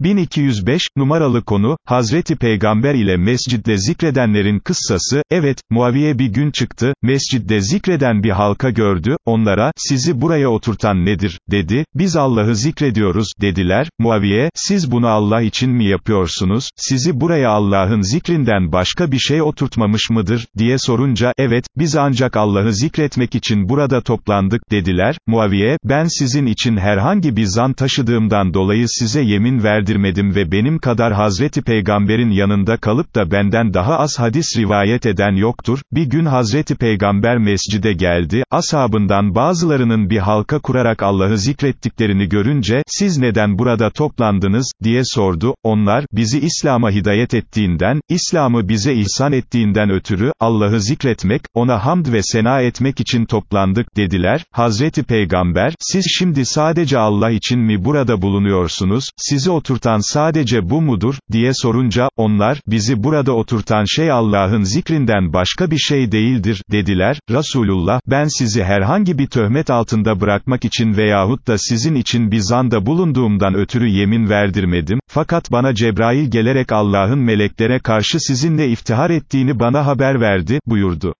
1205, numaralı konu, Hazreti Peygamber ile mescidde zikredenlerin kıssası, evet, Muaviye bir gün çıktı, mescidde zikreden bir halka gördü, onlara, sizi buraya oturtan nedir, dedi, biz Allah'ı zikrediyoruz, dediler, Muaviye, siz bunu Allah için mi yapıyorsunuz, sizi buraya Allah'ın zikrinden başka bir şey oturtmamış mıdır, diye sorunca, evet, biz ancak Allah'ı zikretmek için burada toplandık, dediler, Muaviye, ben sizin için herhangi bir zan taşıdığımdan dolayı size yemin verdirmedim ve benim kadar Hazreti Peygamber'in yanında kalıp da benden daha az hadis rivayet eden yoktur, bir gün Hazreti Peygamber mescide geldi, ashabından bazılarının bir halka kurarak Allah'ı zikrettiklerini görünce, siz neden burada toplandınız, diye sordu, onlar, bizi İslam'a hidayet ettiğinden, İslam'ı bize ihsan ettiğinden ötürü, Allah'ı zikretmek, ona hamd ve sena etmek için toplandık, dediler, Hazreti Peygamber, siz şimdi sadece Allah için mi burada bulunuyorsunuz, sizi oturtan sadece bu mudur, diye sorunca, onlar, bizi burada oturtan şey Allah'ın zikrinden başka bir şey değildir, dediler, Resulullah, ben sizi herhangi bir töhmet altında bırakmak için veyahut da sizin için bir zanda bulunduğumdan ötürü yemin verdirmedim, fakat bana Cebrail gelerek Allah'ın meleklere karşı sizinle iftihar ettiğini bana haber verdi, buyurdu.